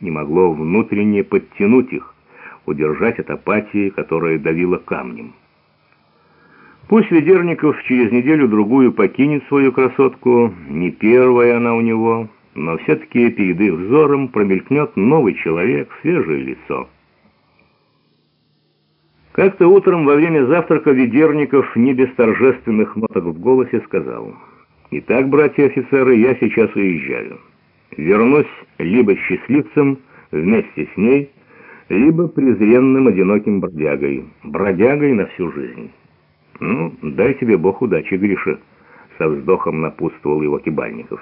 не могло внутренне подтянуть их, удержать от апатии, которая давила камнем. Пусть Ведерников через неделю-другую покинет свою красотку, не первая она у него, но все-таки перед их взором промелькнет новый человек, свежее лицо. Как-то утром во время завтрака Ведерников не без торжественных ноток в голосе сказал, «Итак, братья офицеры, я сейчас уезжаю. Вернусь либо счастливцем вместе с ней, либо презренным одиноким бродягой, бродягой на всю жизнь». «Ну, дай тебе Бог удачи, Гриша», — со вздохом напутствовал его Кибальников.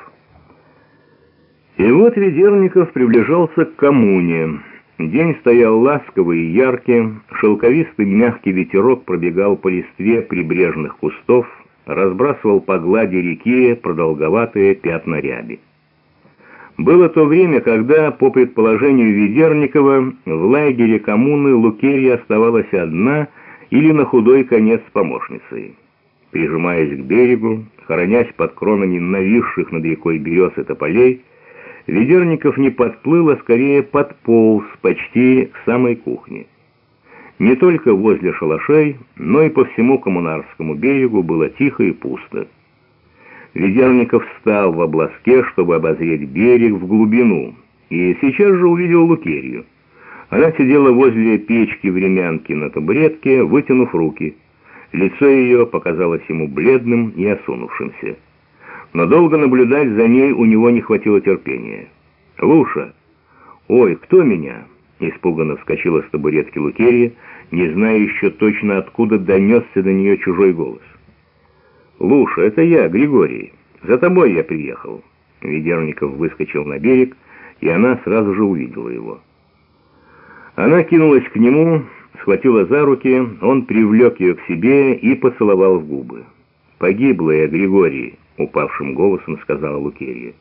И вот Ведерников приближался к коммуне. День стоял ласковый и яркий, шелковистый мягкий ветерок пробегал по листве прибрежных кустов, разбрасывал по глади реки продолговатые пятна ряби. Было то время, когда, по предположению Ведерникова, в лагере коммуны Лукерья оставалась одна или на худой конец с помощницей. Прижимаясь к берегу, хоронясь под кронами нависших над рекой берез и тополей, Ведерников не подплыл, а скорее подполз почти к самой кухне. Не только возле шалашей, но и по всему Коммунарскому берегу было тихо и пусто. Ведерников встал в обласке, чтобы обозреть берег в глубину, и сейчас же увидел Лукерью. Она сидела возле печки-времянки на табуретке, вытянув руки. Лицо ее показалось ему бледным и осунувшимся но долго наблюдать за ней у него не хватило терпения. «Луша! Ой, кто меня?» Испуганно вскочила с табуретки Лукерья, не зная еще точно, откуда донесся до нее чужой голос. «Луша, это я, Григорий. За тобой я приехал». Ведерников выскочил на берег, и она сразу же увидела его. Она кинулась к нему, схватила за руки, он привлек ее к себе и поцеловал в губы. «Погибла я, Григорий» упавшим голосом сказала Лукерья.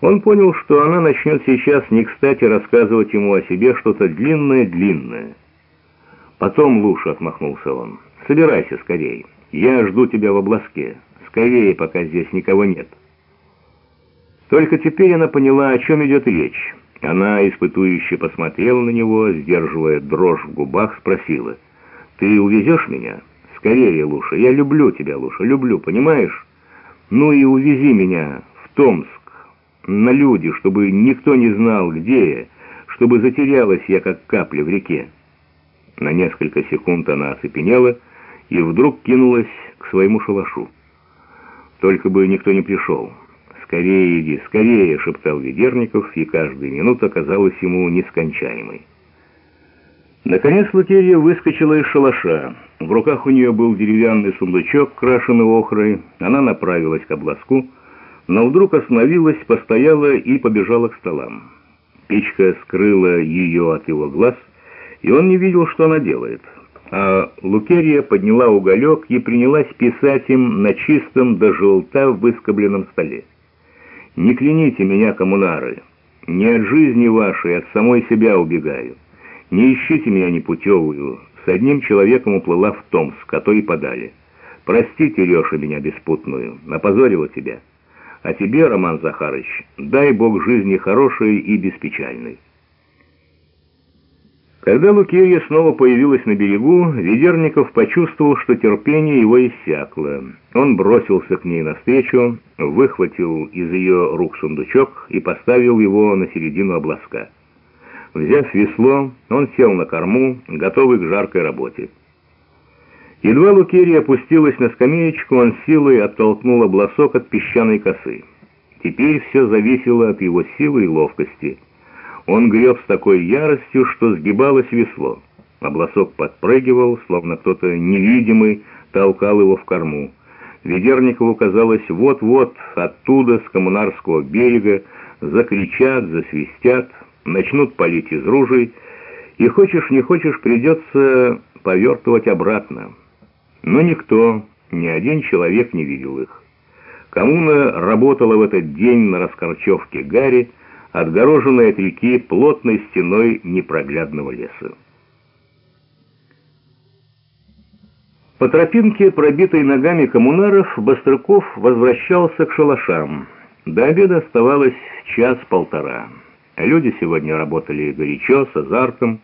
Он понял, что она начнет сейчас не кстати рассказывать ему о себе что-то длинное-длинное. «Потом, Луша», — отмахнулся он, — «собирайся скорее. Я жду тебя в обласке. Скорее, пока здесь никого нет». Только теперь она поняла, о чем идет речь. Она, испытующе посмотрела на него, сдерживая дрожь в губах, спросила, «Ты увезешь меня?» «Скорее, Луша, я люблю тебя, Луша, люблю, понимаешь?» Ну и увези меня в Томск, на люди, чтобы никто не знал, где я, чтобы затерялась я, как капля в реке. На несколько секунд она оцепенела и вдруг кинулась к своему шалашу. Только бы никто не пришел. «Скорее иди, скорее!» — шептал Ведерников, и каждая минута казалась ему нескончаемой. Наконец Лукерья выскочила из шалаша. В руках у нее был деревянный сундучок, крашеный охрой. Она направилась к обласку, но вдруг остановилась, постояла и побежала к столам. Печка скрыла ее от его глаз, и он не видел, что она делает. А Лукерья подняла уголек и принялась писать им на чистом до желта выскобленном столе. «Не кляните меня, коммунары! Не от жизни вашей, от самой себя убегаю!» Не ищите меня непутевую. С одним человеком уплыла в Томск, а то и подали. Прости, Тереша, меня беспутную. Напозорила тебя. А тебе, Роман Захарыч, дай Бог жизни хорошей и беспечальной. Когда Лукерья снова появилась на берегу, Ведерников почувствовал, что терпение его иссякло. Он бросился к ней навстречу, выхватил из ее рук сундучок и поставил его на середину обласка. Взяв весло, он сел на корму, готовый к жаркой работе. Едва Лукерия опустилась на скамеечку, он силой оттолкнул обласок от песчаной косы. Теперь все зависело от его силы и ловкости. Он греб с такой яростью, что сгибалось весло. Обласок подпрыгивал, словно кто-то невидимый толкал его в корму. Ведерникову казалось, вот-вот оттуда, с коммунарского берега, закричат, засвистят, начнут палить из ружей, и хочешь не хочешь придется повертывать обратно. Но никто, ни один человек не видел их. Коммуна работала в этот день на раскорчевке Гарри, отгороженной от реки плотной стеной непроглядного леса. По тропинке, пробитой ногами коммунаров, Бострыков возвращался к шалашам. До обеда оставалось час-полтора. Люди сегодня работали горячо, с азартом,